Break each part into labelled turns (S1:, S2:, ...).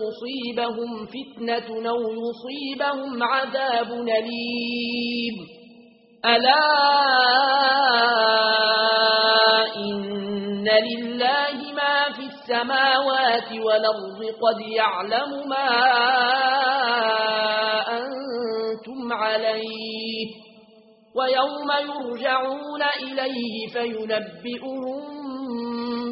S1: تصيبهم فتنة أو يصيبهم عذاب نليم ألا إن لله ما في السماوات والأرض قد يعلم ما أنتم عليه. ويوم يرجعون إليه فينبئهم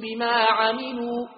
S1: بما عملوا.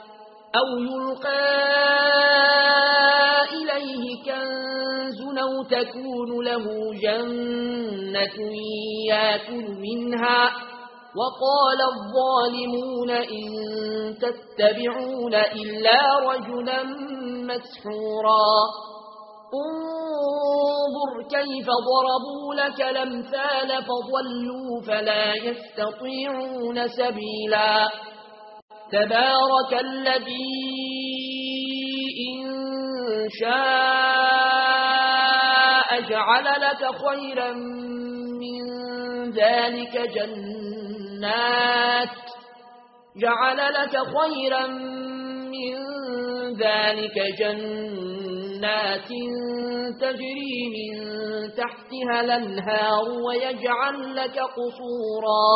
S1: أو يلقى إليه كنز أو تكون له جنة يأكل منها وقال الظالمون إن تتبعون إلا رجلا مسحورا انظر كيف ضربوا لك الأمثال فضلوا فلا يستطيعون سبيلا تبارك الذي إن شاء جعل لك خيرا من ذلك جنات جعل لك خيرا من ذلك جنات تجري من تحتها الأنهار ويجعل لك قصورا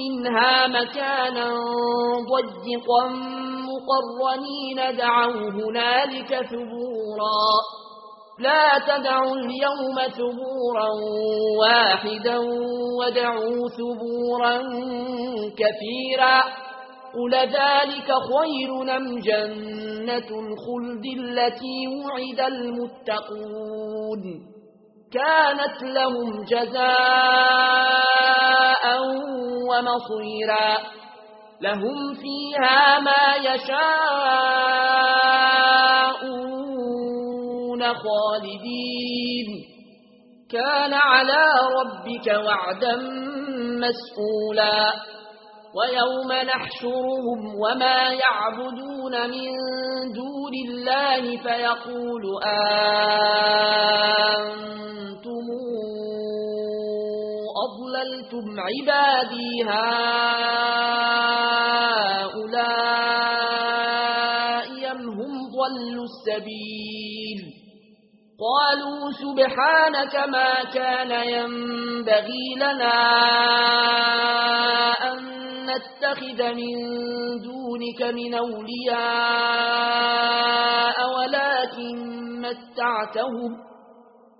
S1: منها مكانا ضجقا مقرنين دعوا هنالك ثبورا. لا تدعوا اليوم ثبورا واحدا ودعوا ثبورا كثيرا. قل ذلك خير نم جنة الخلد التي وعد المتقون. كانت لهم جزائر مصيرا. لهم فيها ما يشاءون خالدين. كان على ربك وعدا مسئولا ويوم نحشرهم وما يعبدون من دون الله فيقول آمين. أَنتُمْ عِبَادِي هَؤُلَاءِ أَمْ هُمْ ضَلُّوا السَّبِيلَ؟ قالوا سبحانك ما كان ينبغي لنا أن نتخذ من دونك من أولياء ولكن متعتهم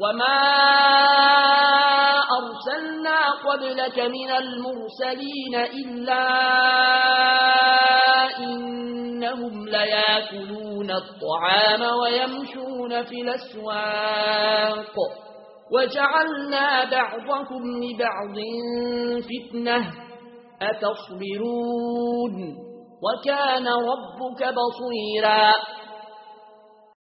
S1: وما أرسلنا قبلك من المرسلين إلا إنهم لياكلون الطعام ويمشون في الأسواق وجعلنا بعضكم لبعض فتنة أتصبرون وكان ربك بصيراً